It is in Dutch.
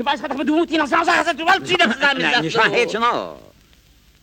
Je was gaat er verdoen, die dan zal zeggen dat u wel zien dat ze daar niet Nee, je zo je nou.